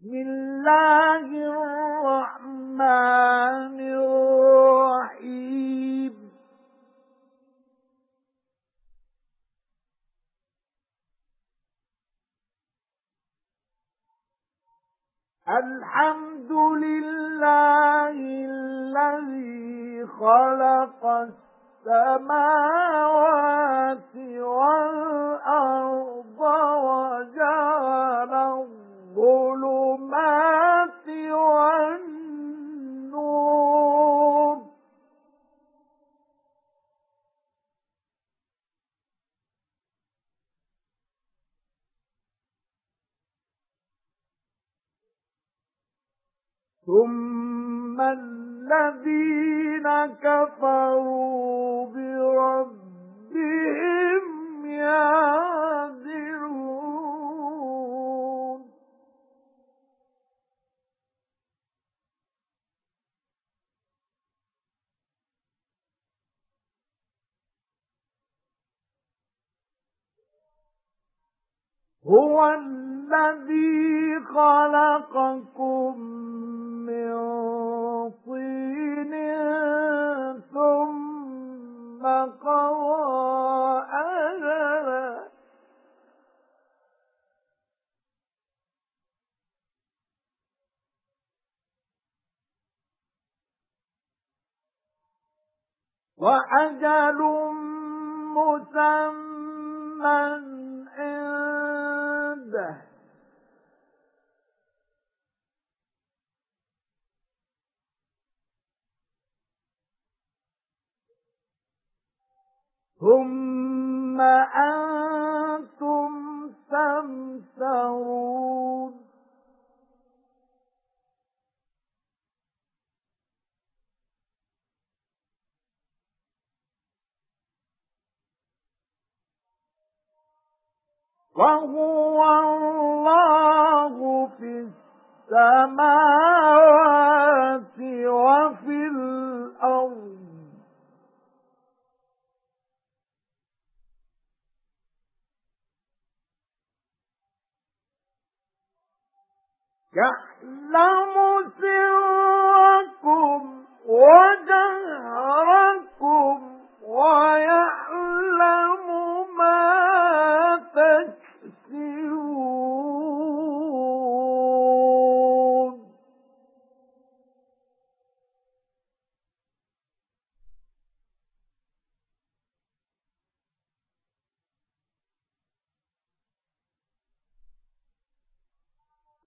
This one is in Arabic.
بسم الله الرحمن الرحيم. الحمد لله الذي خلق السماوات ثُمَّ الَّذِينَ كَفَرُوا بِرَبِّهِمْ يَعْدِلُونَ هُوَ الَّذِي خَلَقَكُم وَأَجَلٌ مُّسَمًّى عِندَهُ. ثُمَّ أَنتُمْ وَهُوَ اللَّهُ فِي السَّمَاوَاتِ وَفِي الْأَرْضِ. يَعْلَمُ سِرَّكُمْ